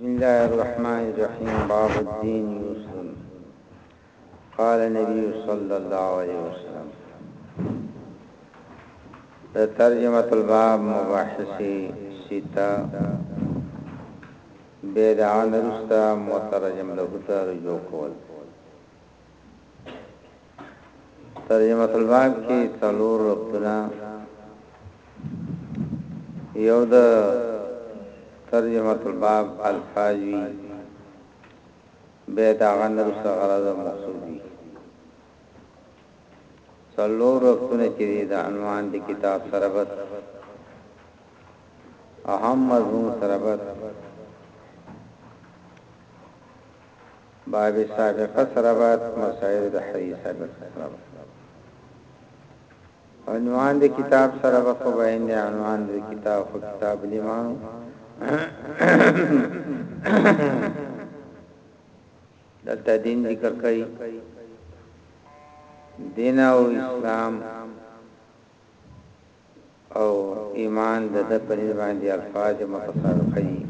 الله الرحمن الرحيم باب الدين يسر قال النبي صلى الله عليه وسلم ترجمه الباب مباحثي ستا بيد عن رستا مترجم له ترجو کول ترجمة الباب کې څلور ربطونه یو د ترجمة الباب الفاظ وی به دا غندر سره غرض او مقصود وی څلور ربطونه چې د عنوان د کتاب سره بس اهم مضمون سره بس باب سابقه سره بعد مسائل د حي سابقه سره بعد عنوان د کتاب سره به خو به نه عنوان د کتاب خو کتاب لیمانو دلته دین ذکر کوي دین او اسلام او ایمان د د پنځ باندې الفاظ متصادفه دي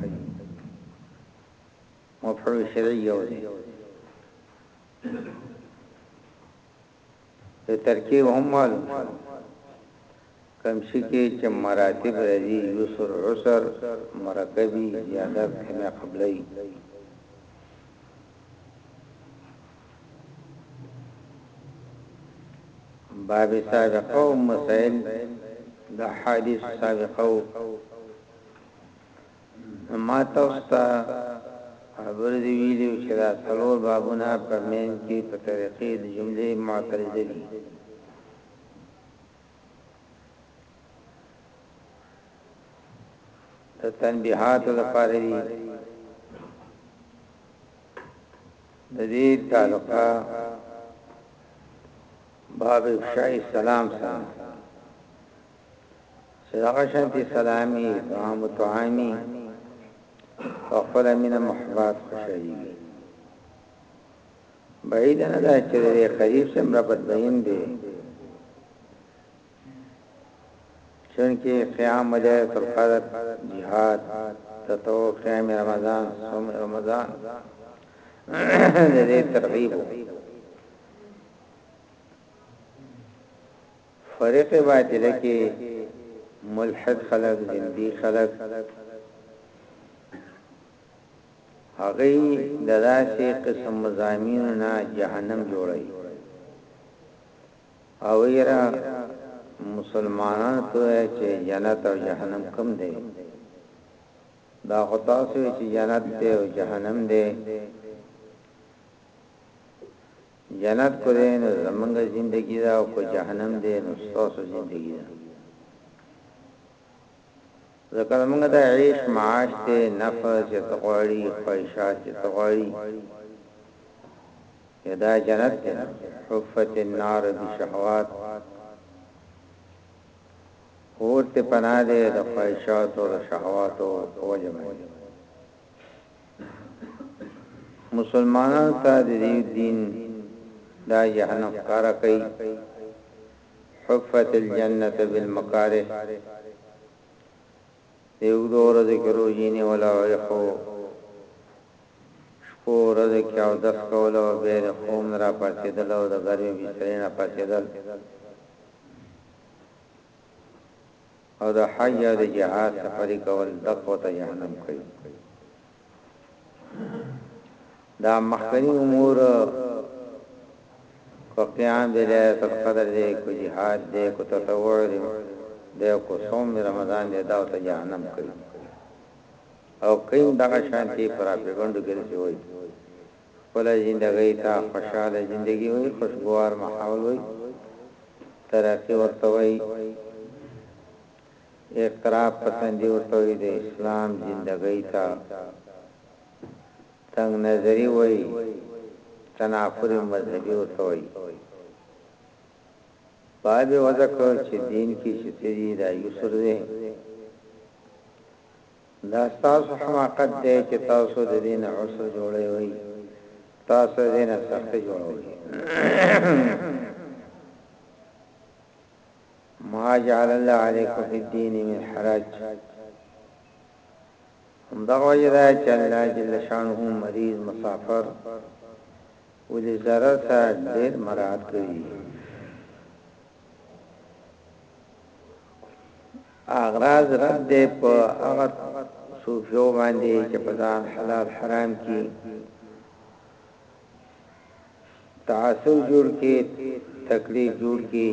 مفعول شرعي يو دی. د ترکيب هم معلوم شو. کوم شي کې چې مراتب راځي، يسر، عسر، مرکبي، زيادت، کمه قبله وي. باب سابقه او مسائل د حديث سابقه او ما تاسو ته خبر دی ویلی چې دا څلور بابونه په مین کې په طریقې د جملې معترضه دي د تنبیحات لپاره دي د دې تعلقه باب افشاء السلام سره دغه شانتي سلامي طعام طعامي خپل مینه محبت خوشالي وي بعید نه ده چې دې قریب سم رب بین دی چونکه قیام ليله القدر jihad تطوع قیام رمضان صوم رمضان دې ترغیب فرقه باطله کې ملحد خلک زنديق خلک هغه دداسې قسم مزامینو نه جهنم جوړي او یرا مسلمانان ته چې جنت او جهنم کم دی دا خطا سوی چې جنت دی او جهنم دی جنت که دی نو زمونږ زندګی ده او که جهنم دی نو ستاسو زندګی ده ځکه زمونږ دا عیش معاش دی نفع چه ته غواړی خواهشات چه ته غواړی دا جنت دی حفت النار بشهوات اور ته پناه دی د خواهشات او شهوات او وجمه مسلمانانو ته د دې دین دا جهنم ښکاره کړئ حفت الجنه بالمکاره د یو دوه ورځې کې روزي نیول او خو شپو ورځې کې او دس کول او بیا د خوب نه را پاڅېدل او د ګرمې بسترې نه پاڅېدل او د حج او د جهاد سفری کول دښو ته جهنم کوي دا مخکنی امور کو قیام دی لیلۃ القدر دی کو جهاد دی کو تطوع دی دی کو صوم رمضان دی دا ته جهنم کوي او کین دغه شانتی پر پیغندو کې څه وایي خپله زندګۍ ته خوشحاله زندګي وایي، خوشګوار ماحول وایي، ترقي ورته وایي، اعتراف پسندي ورته وایي، د اسلام زندګۍ ته تنګ نظري وایي، تنافر مذهبي ورته وایي. باید به وضع کړو چې دین کې چې څه دي دا یوسر دی. دا ستاسو حماقت دی چې تاسو د دې نه عسر جوړوي تاسو د دې نه سختي جوړوي ما جعل الله علیکم فی الدین من حرج هم دا وجه دا چې الله جل شانه مریض مسافر ولې zarar ته ډېر مراد کوي اغراض رد دی په هغه صوفیو باندې چې په ځان حلال حرام کې تعصب جوړ کې تکلیف جوړ کې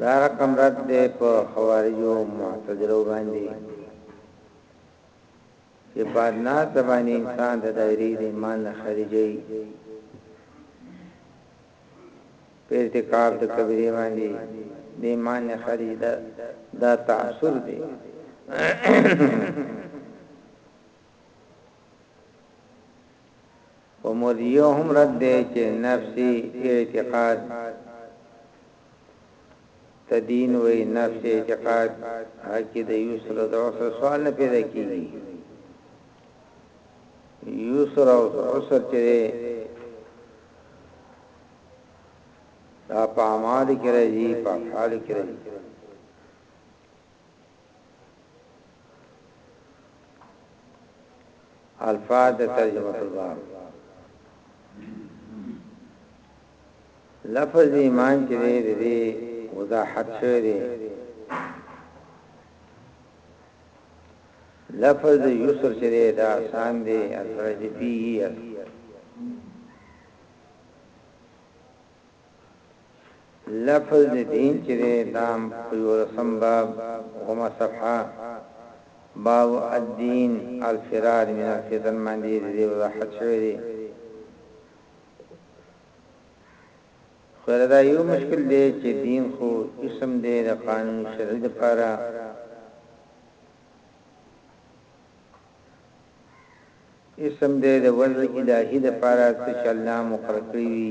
دا رقم رد دی په خوارجو معتذرو باندې چې په ادنی زبان انسان د دایرې د ایمان له خارجی په ارتکاب د کبیرې باندې د ایمان له خارجی دا, دا تاثر دی ومرجیو هم رد دی چې نفسی اعتقاد ته دين وي نفس اعتقاد هغه کي د يسر او د عسر سوال نه پيدا کيږي يسر او عسر چي دا په اعمال کې راځي په افعال کې راځي الفاظ ترجمه الباب لفظ ایمان چې دی د دې وضاحت شوی دی لفظ یسر چې دی دا آسان دی اخرج فيه لفظ دین چې دی دا په یو رسم باب هما صفحه باب الدین الفرار من الفتن باندې دی وضاحت شوی دی خیره دا یو مشکل دی چې دین خو اسم دی د قانون شرعي لپاره اسم دی د وضع الهي لپاره چې الله مقرر کړی وي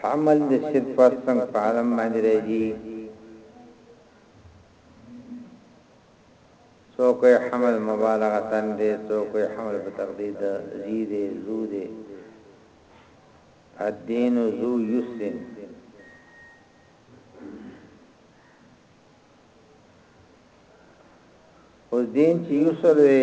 حمل د شرک واستنګ په عالم باندې راځي څوک یې حمل مبالغه تن دی څوک یې حمل په تقدیر د زید زو دی الدین زو یسرین اوس دین چې یسر وي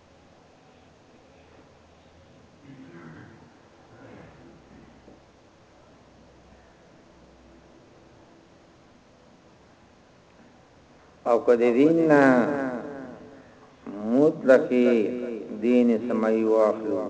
او کدی دین نه مطلقی دین سمای واخلو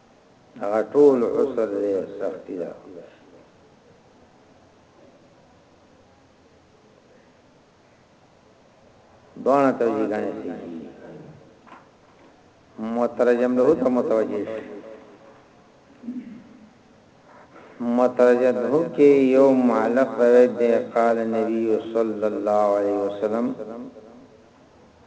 هغه ټول عسر دی سختی ده دوانه توجیه غنی سی مترجم له ته متوجه شي مترجم له کې یو معلق روایت دی قال نبی صلی الله علیه وسلم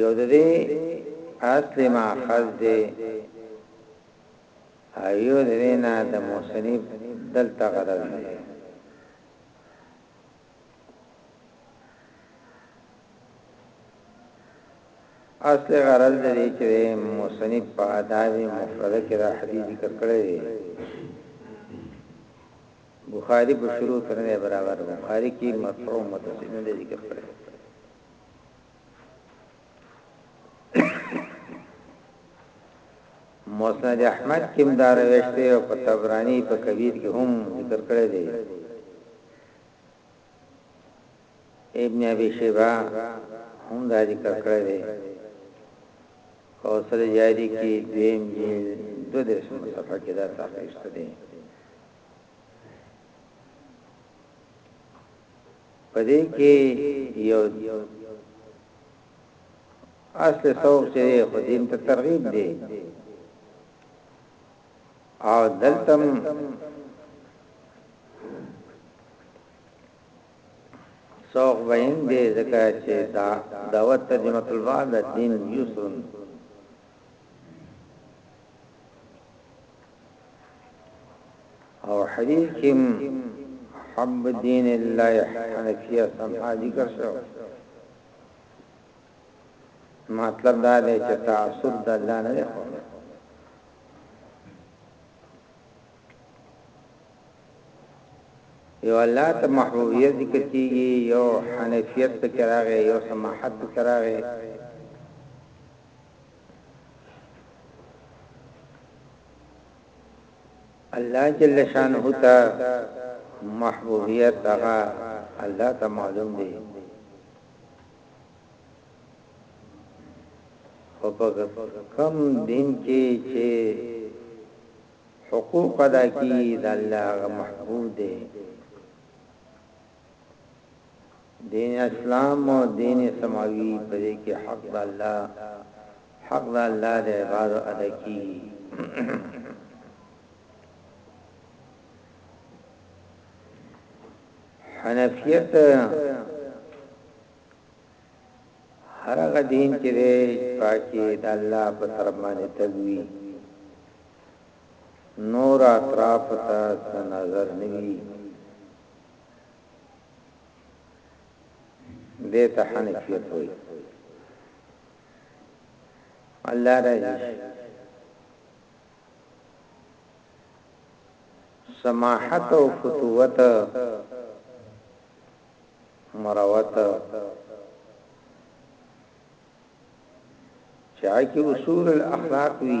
یو د دې اصل ماخذ دی ایو د دې نه د موسنی دلته غرض دی اصل غرض دی چې موسنی په آداب مفرده کې را حدیث ذکر کړی دی بخاری په شروع سره نه برابر بخاری کې مرفوع متصل نه ذکر کړی مسند احمد کې مدار وشته او په تبرانی په کبیر کې هم ذکر کړی دی ابن ابي شيبه هم دا ذکر کړی دی او سره جاری کې دویم جیل دو دیرشم صفحه کې دا تحقیق شته دی په دې کې یو اصل سوق چې خو دین ته ترغیب دی او دلته سوق بین دی ځکه چې دا دعوت ترجمه الباب دین یسرن او حدیث کې حب دین الله حنفیه سمها ذکر شو مطلب دا دی چې تعصب د الله نه خو یو الله ته محبوبیت ذکر کیږي یو حنفیت په کراغه یو سماحت په کراغه الله جل شانه ته محبوبیت هغه الله ته معلوم دی خو په کم دین کې چې حقوق ادا کی د الله محبوب دی دین اسلام او دین سماوی په دې کې حق د الله حق د الله د عبادت ادا کی حنفیت هر هغه دین چې دی پاکي د الله په تر باندې تدوی نور اطراف ته نظر نوي دې ته حنفیت وایي الله راځي سماحت او فتوت مروت چا کې اصول الاخلاق وی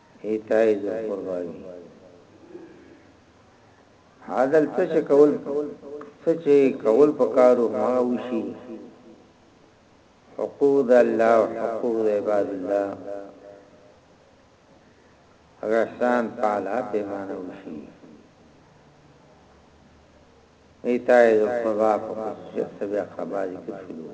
هیتای د قرباني حاضر څه چې کول څه چې کول پکارو ما وشي حقوق الله او حقوق عباد الله احسان پالا پیمانه وشي ایتای د خدا په خصوصیت سبیا خبرې کې شروع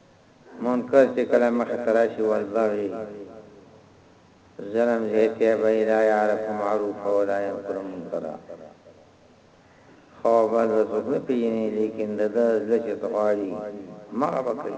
منکر چې کله مخې ته راشي وربه وي ظلم زیاتی به یې لا یعرف معروفا ولا ینکر منکرا ښه او بد به څوک نه پېژني لیکن د ده زړه چې څه غواړي هماغه به کوي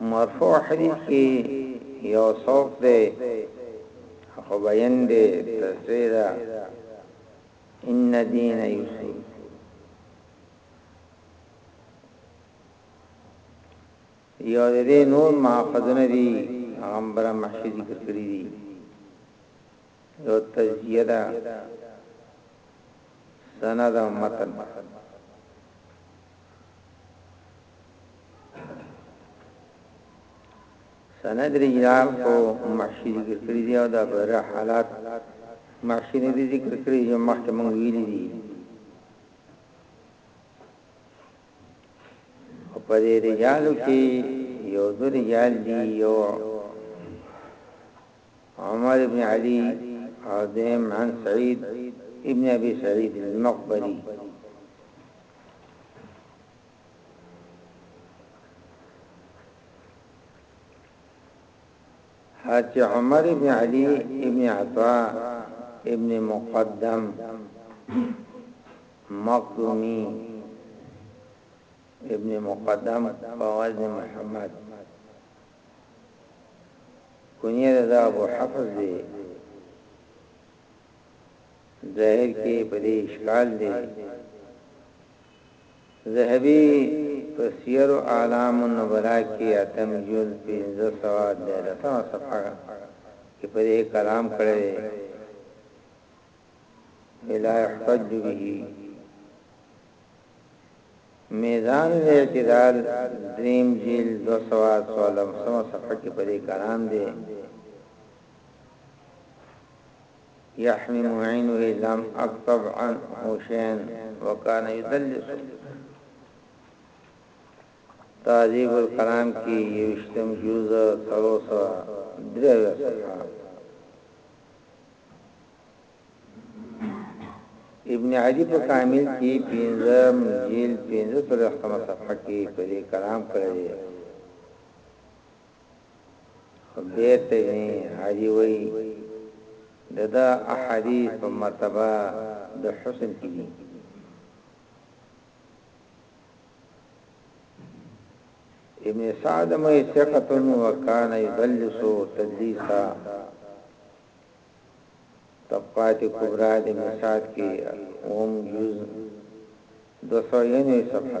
مرفوع حدیث کی یو صوت دی خو بیان دی تصریح ده ان دین یسر یو دې نور ماخذونه دي هغه بر محشي ذکر کړی دي یو تزیه ده سند او متن سند رجال خو محشی ذکر کړی دی او دا بره حالات محشی نه دی ذکر کړی جو مخکې مونږ ویلی دی او په دې رجالو کې یو د رجال دی یو عمر ابن علی او دیم عن سعید ابن ابي سعید المقبری حضرت عمر ابن علی ابن عطا ابن مقدم مقدومی ابن مقدم فوازن محمد کنیه دا ابو حفظ دی ظاهر کې په دې اشکال دی ذهبي په سیر اعلام النبلاء کي اتم جلد پنځه سوه دیارلسمه صفحه کي په دې کلام کړی دی چي لا يحتج به میزان الاعتدال دریم جیل دو سوا سوالم سما صفحه کی پدی کرام دی يحمي معينه لم اكتب عنه شيئا وكان يدلس تهذيب الکلام کی یوشتم جوز څلور سوه درې اویا صفحه ابن عدی په کامل کې پنځم جیل پنځه سره ختمه صفحه کې په دې کلام کړی خو بیرته ابن هادي وایي دده احادیث په مرتبه د حسن کې دي. ابن سعد مې ثقه وکان یدلس تدلیسا طبقات کبرا د مساد کې اوم جز 200 یې صفحه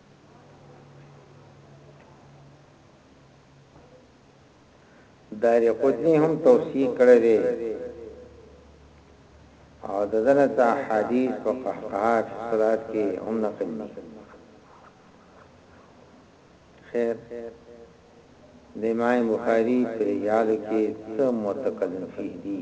دارقطني هم توصیه کړی دی او د دنه ته حدیث په قهقه فی صلات کې هم نقل دي خیر د امام بخاری پر یاد کې څه متکلم فی دي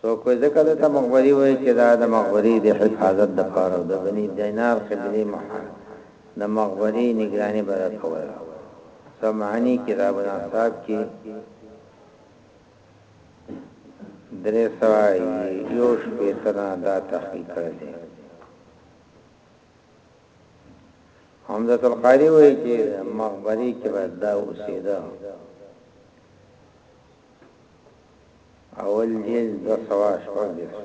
څوک وای ځکه ده ته مخبری وای چه دا د مخبری د حفاظت د پاره او د بنی دینار قبیلی محل د مخبری نګرانی به دا کوله سمعانی کتاب الانصاب کی درې سوا یو شپېته نه دا تحقیق کړی دی حمزه القاری وایي چې مخبري کې به دا اوسېده اول جلد دو سوا شپږ دېرش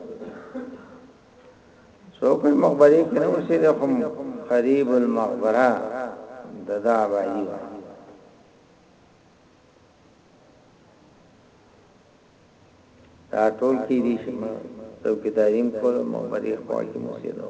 سو کوئی مقبره کې نه اوسې د خم قریب المقبره ددا باندې و دا ټول کې دي چې ما څوکیداریم کول مقبره خوا کې مو سي نو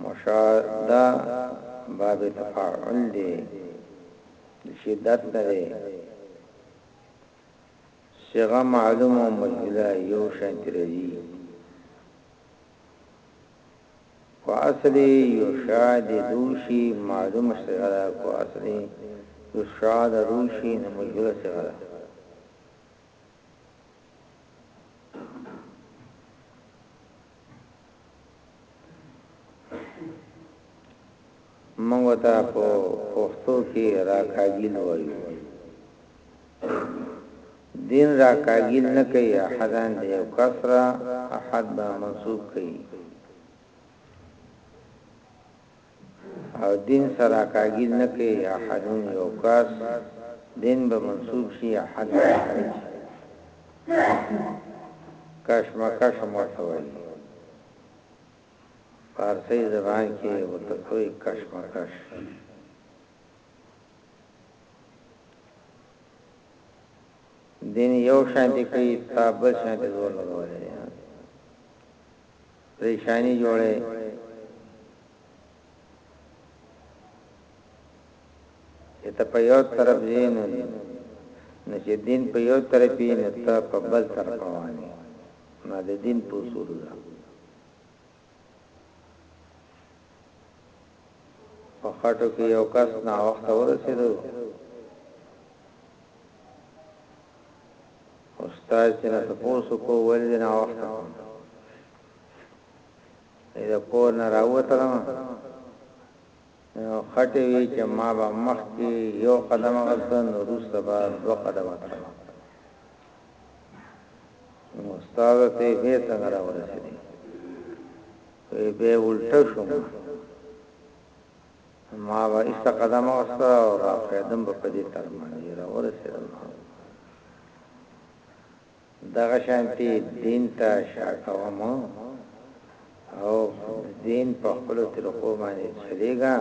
مشاده باب تفاعل دی د شدت نه دی صیغه معلوم او مجهوله یو شان ترځي کو اصلي یو شاد دوشي معلوم صیغه کو اصلي یو شاد روشي نه مجهوله صیغه موږ ته په پښتو کې راکاګیل وایو دین راکاګیل نه کوي احدان دی او کسرا احد به منصوب کوي او دين سره کاږي نه کي احدون يو کس دين به منصوب شي احد به فاعل شي کشمکش هم ورته وایي فارسي زبان کې ورته کوي کشمکش دین یو شان دی کوي تابل شان دی زور لګولې پریشانی جوړی چه ته په یو طرف ځی نو چه دین په یو طرف وی نو ته په بل طرف روانی نو د دین په اصول ده په خاطر کې یو کس نا وخت ورسېدو استاد چنه تپوس کو ولی دی ناوخته کون اذا کور نه راوتلم نو خټه وی چې ما به مخ کې یو قدم غسن روسته به دو قدم تلم نو استاد ته به څنګه راورسېدی وی به الټه شوم ما به ایسته قدم اخسته او را فیدم به پدی ترمانی را ورسیدم دغه شانتی دین ته شاکوم او دین په خپل طریقو باندې چلیږه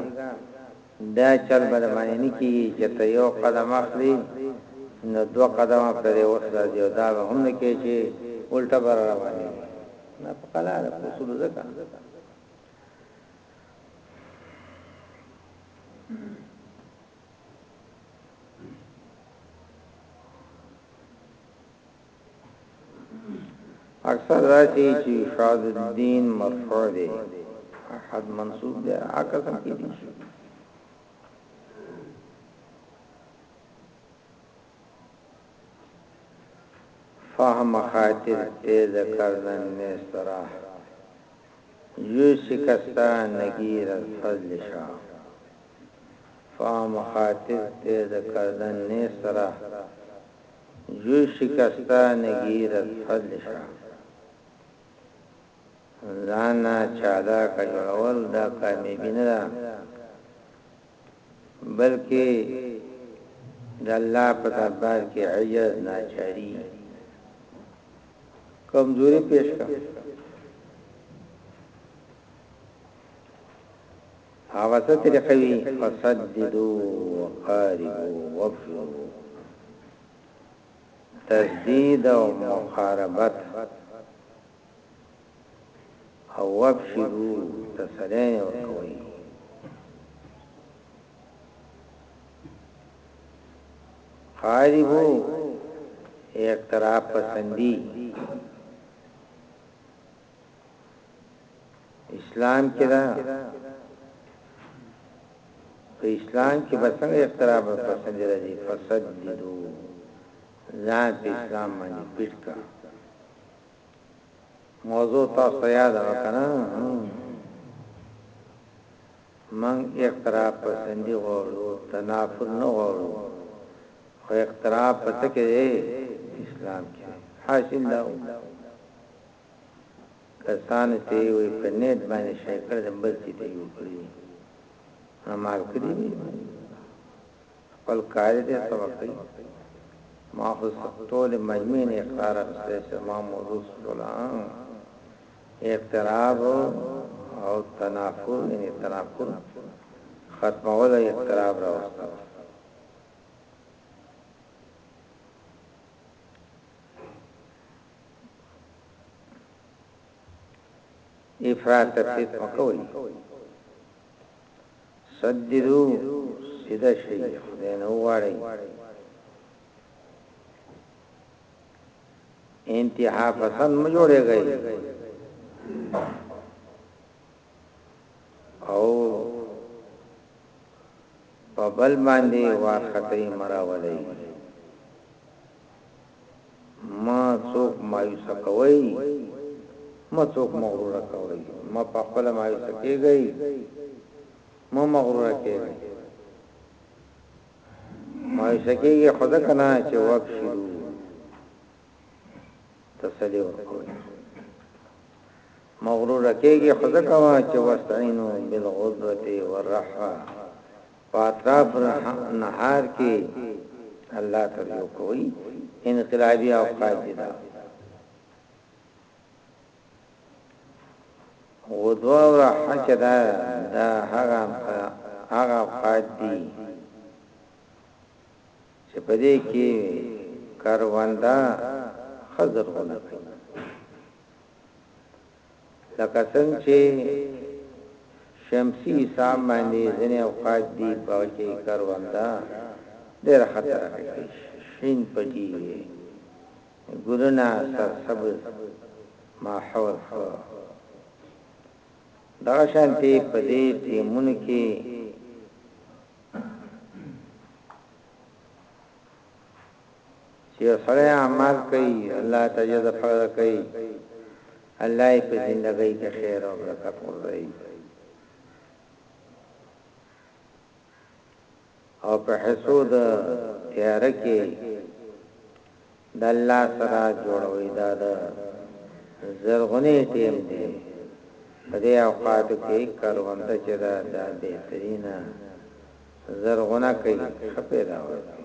دا چل بل باندې نه کیږي چې ته یو قدم اخلي نو دو قدم پر وسره دی دا هم نه کیږي چې الټه بر رواني نه په قلاره اصول زکه اکثر راځي چې شاد الدين مرفوع دي احد منصوب دي عکس هم کېږي فهم خاطر تیز کردن میں سراح یو شکستہ نگیر از فضل شاہ فهم خاطر تیز کردن میں سراح یو شکستہ نگیر از فضل شاہ ځان نه چالاکه جوړول دا کامیابي نه ده بلکه د الله په دربار کې عجز ناچاری کمزوري پیش کا حواسه طریقه وی فسددو وقاربو وفرو تسدید او مقاربت او وابشرو تسلی یې ورکوی. قاری هو ایک طرح پسندی اسلام کې دا په اسلام کې به څنګه ایک طرح پسندی راځي فسددو ځان په اسلام باندې پټ کا موضوع تاسو ته یاد وکنه من اختراع پسندی غواړو تنافر نه غواړو خو اختراع پته کې اسلام کې حاصل دا کسان ته وي په نیټ باندې شي کړ د بل څه ته یو کړی ما کړی خپل کار دی څه وکړي ما خو ټوله مجموعه نه اقرار اخیسته چې ما موضوع ټوله اقتراب او تنافر یعنی تنافر ختمول اقتراب راوسته افراط تفسیر مکوئ سددو سیده شی خدای نه وغواړی انتها پسند مه جوړیږی او په بل باندې وارخطی مراولی مه څوک مایوسه کوئ، مه څوک مغروره کوئ، مه په خپله مایوسه کېږئ، مه مغروره کېږئ. مایوسه کېږئ خو ځکه نه چې وابشرو تسلي ورکوئ. مغروره کېږئ خو ځکه چې واستعینو بالغدوة والرحوة. په اطراف النهار کې الله ته رجوع کوي انقلابي او قاعده او دوا ور حج دا دا هغه هغه قاعد دي چې په دې کې کارواندا خزر ونه کوي لکه څنګه چي شمسي حساب باندي ځيني اوقات دي په هغه کي کرونده ډيره ښه ترقي کوي شين پټي وي ګلونه سرسبز ماحول ښه دغه شانتي په دې ټيمونو کي چې یو سړی اعمال کوي الله ته اجر د فرض کوي الله یې په زندګۍ کې خیر او برکت ورځي او په حسود تیار کې د الله سره جوړوي دا د زرغونی ټیم دی په دې اوقات کې کاروان ته چې دا د بهترینه زرغونه کوي ښه پیدا ورکړي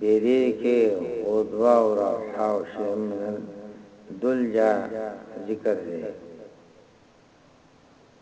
بیری کې او دوا او را او شیم دل جا ذکر دی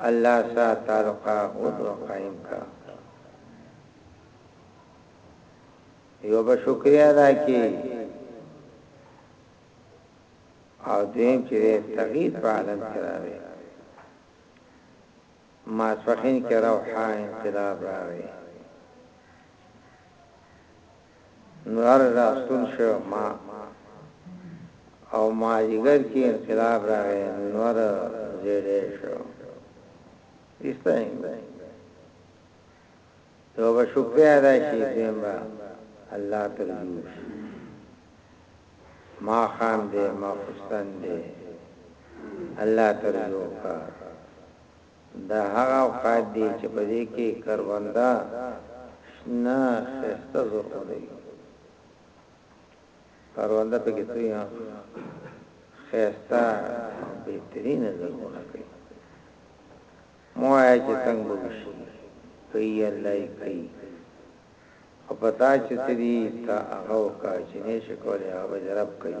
الله سا تعلقه اوس و قایم کا یو به شکریا دا کی او دویم چې تغییر په عالم کې راوي ما سخین کې روحا انقلاب راوي لمر راستون شو ما او مازیګر کی انقلاب راغی لمر زیړی شو ایسته یو به شکر ادا شي دیم به الله ترجو شي ما خام دې ما خوستان دې الله ترجو کا دا هغه اوقات دي چې په دې کې کرونده شنه خسته زرغونه وي کرونده په کې توي خسته بهترین زرغونه کوي مو آیا چې څنګه وشي کوي الله کوي او پتا چې سړي تا هغه کا چې نشي کولای هغه رب کوي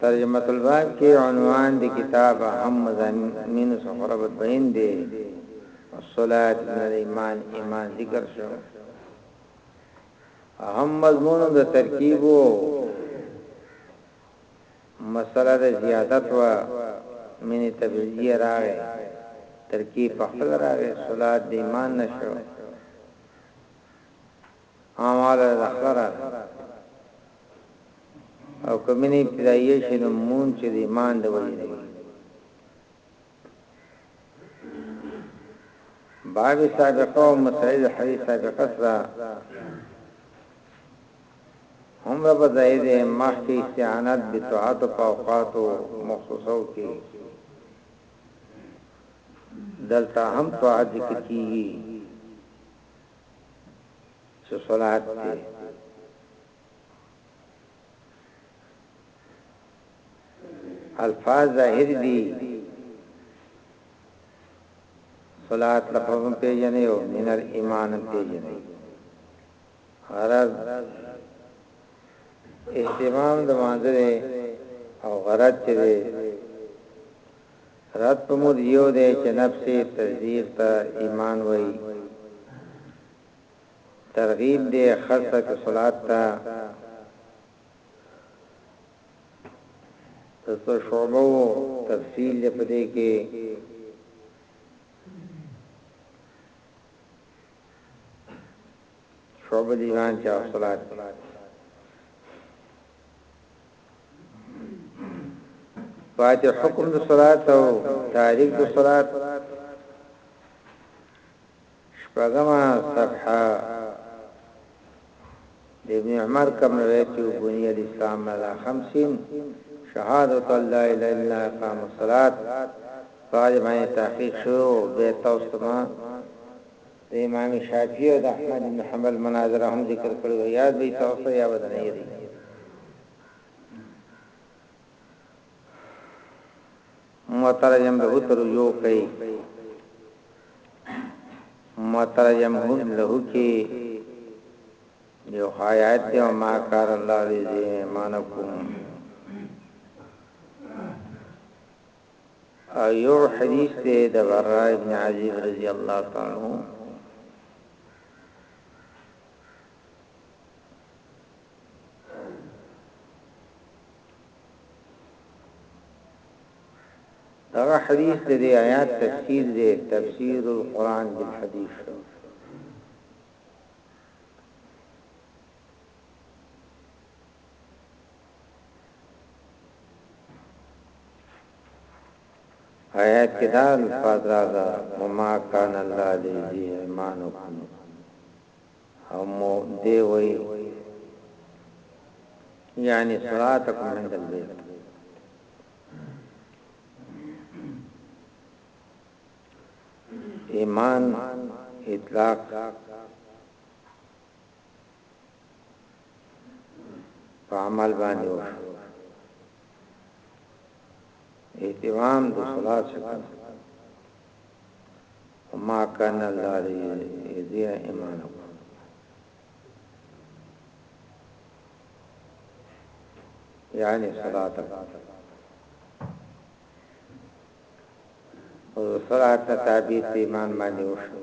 ترجمة الباب کې عنوان د کتاب اهم مضامینو څخه ربط بین دی الصلاة من الایمان ایمان ذکر شو اهم مضمون د ترکیب او مسله د زیادت و من تبعیه راغې ترکیب په خپل راغې صلاة د ایمان نشو هغه مال د خره راکړه او کمنې پلایې شي نو مون چې د ایمان د وجې نه وي باب سابقه او مسائل حدیث سابقه سره هم رب زائد مخ کی استعانت بتعات په اوقات مخصوصو کې دلته هم طاعت ذکر کیږي چې صلات دی الفاظ ظاهر دي صلات لفظ پیجنې او من الايمان پیجنې غرض اهتمام د مانځره او غرض چې رد په مود يو دی چې نفس تصديق ته ايمان وايي ترغيب دی خاصه کې صلات ته تاسو شعبو تفصيل دې پدې کې شعبه ديوان چې صلات فاتح حکم د صلات او تاریخ د صلات شپږمه صفحه د ابن عمر کوم روایت یو بنی الاسلام علی 50 شهادت الله الا الله قام الصلاه طالب باندې تحقیق شو به تاسو ته د امام شافعي او د احمد بن حنبل مناظره هم ذکر کړې وه، یاد به یې تاسو ته یا به درنه یادېږي. مترجم له تر یو کوي مترجم هم له کې یو حیات او ما کار الله دې مانکم او یو حدیث ته د برا ابن عزیز رضی الله تعالی عنہ دا حدیث د آیات تفسیر دی تفسیر القرآن بالحدیث آیات کې دا الفاظ راغله وما کان الله لیذی ایمانکم او مو دی وی یعنی صلاتکم عند البیت ایمان اطلاق په عمل باندې وشو اهتمام د صلات څخه وما كان الله ليضيع ايمانكم يعني صلاتك او صلات تعبیر ایمان باندې وشو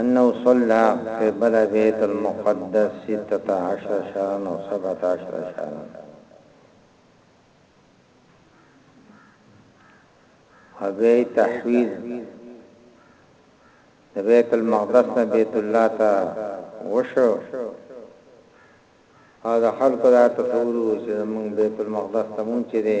انه صلى قبل بيت المقدس 16 شهرا او 17 شهرا ابي تحويل بيت المقدس نه بيت الله ته وشو او د خلکو دا تصور چې موږ بیت المقدس ته مونږ چې دي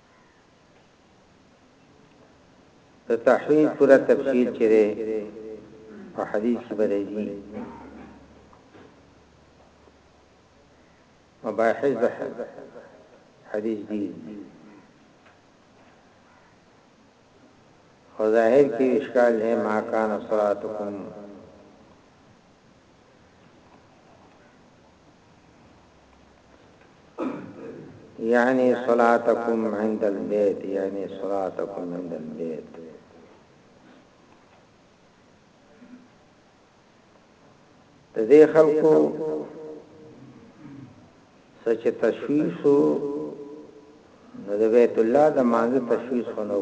د تحویل پوره تفصیل چې دی په حدیث کې به راځي مباحث د حدیث دي خو ظاهر کې اشکال ہے ما کان صلاتکم یعنی صلاتکم عند البيت یعنی صلاتکم عند البيت د دې خلکو سچ تشویشو نو د بیت الله د مانزه تشویش خنو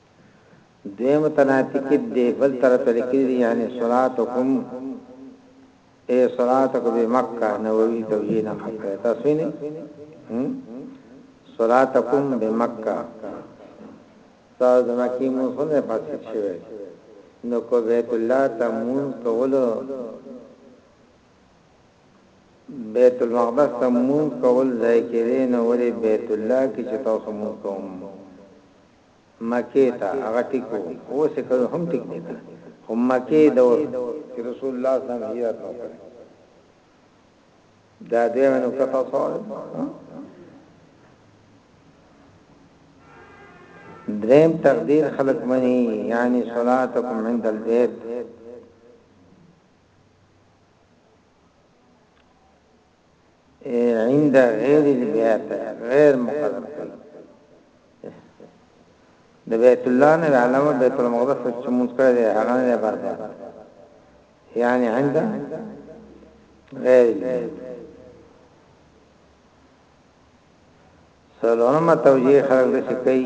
دویم متناطقی دی بل طرف ته لیکلی دی یعنی صلاتکم ای صلاتک بمکه نووی توجیه نه کړی تاسو نه صلاتکم بمکه تاسو د مکی موسونه فاسد شوی نو کو بیت الله تمون کولو بیت المقدس تمون کول ځای کې نه وری بیت الله کې چې تاسو مون کوم مکې ته هغه ټیک وو اوس یې کړو هم ټیک دی کنه خو مکې دور چې رسول الله صلی الله علیه وسلم هجرت وکړ دا دی نو کته سوال دریم تقدیر خلق منی یعنی صلاتکم عند البیت عند غیر البیت غیر مقرر کړ د بیت الله نه علامه بیت المقدس چې موږ کړه دی هغه نه برباد یعنی عند غیر البیت سلام توجیه خلق د شکای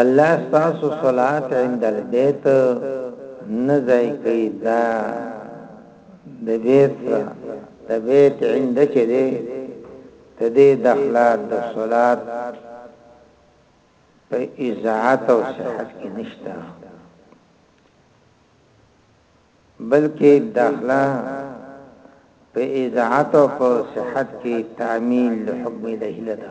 الله ستاسو صلات عند البيت نه ځای کوي دا د بیت د بیت عند چې دی د دې دخلات د صلات په اذاعت او صحت کې نشته بلکې داخله په اذاعت او په صحت کې تعمیل حکم الهی ده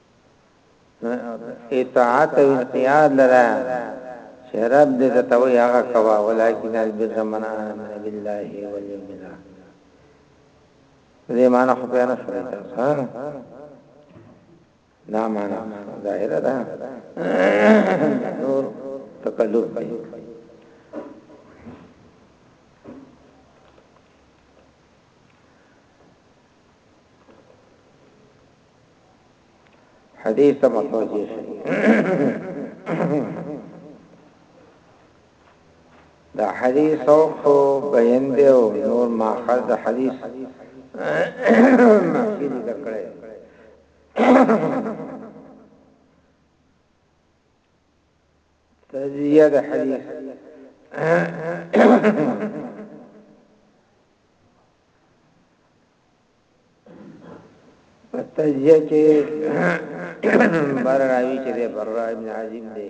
اطاعت او انقیاد لره چې رب دې ته توي هغه کوا ولکن البر من امن بالله واليوم الاخر دې معنا خو بیان شوې تاسو ها دا معنا ظاهره ده نور تکلف دی حدیث ته متوجه شي دا حدیث او خو بیان دی او نور ماخذ د حدیث مخکې ذکر کړی تجزیه د حدیث پتجه کې بر راوي چې ده بر راوي ابن عظیم دی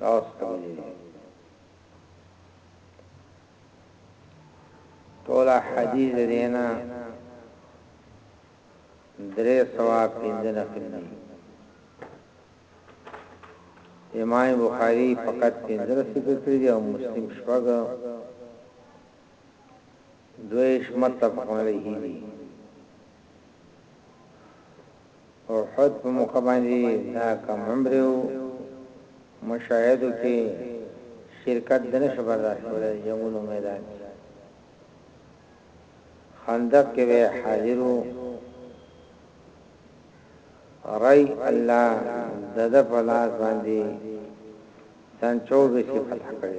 داس کوي تولا حدیث دینا درې سوا پنځه نقل دي امام بخاری فقط پنځه ذکر کړی دی او مسلم شپږ دویش متفقون علیه دي احد په موقع باندې دا کم عمرې او مشاهدو کې شرکت د نشو برداشت کولای د جنګونو میدان کې خندق کې به حاضرو رای الله دد په لاس باندې سن 24 کې فتح کړی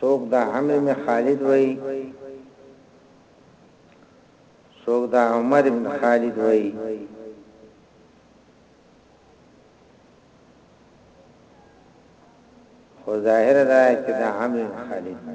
څوک دا عمرو ابن خالد وای څوک دا عمر ابن خالد وای خو ظاهر دا چې دا عمرو ابن خالد نه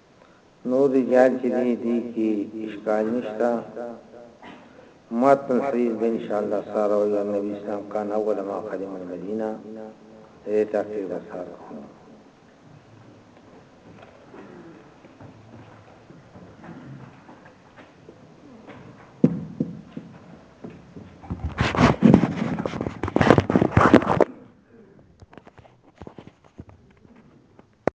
نور رجال چي دي دي کي اشکال نشته متن الحديث به انشاءالله ساره وي النبي اسلام کان اول ما قدم المدينه دې تحقیق به ساره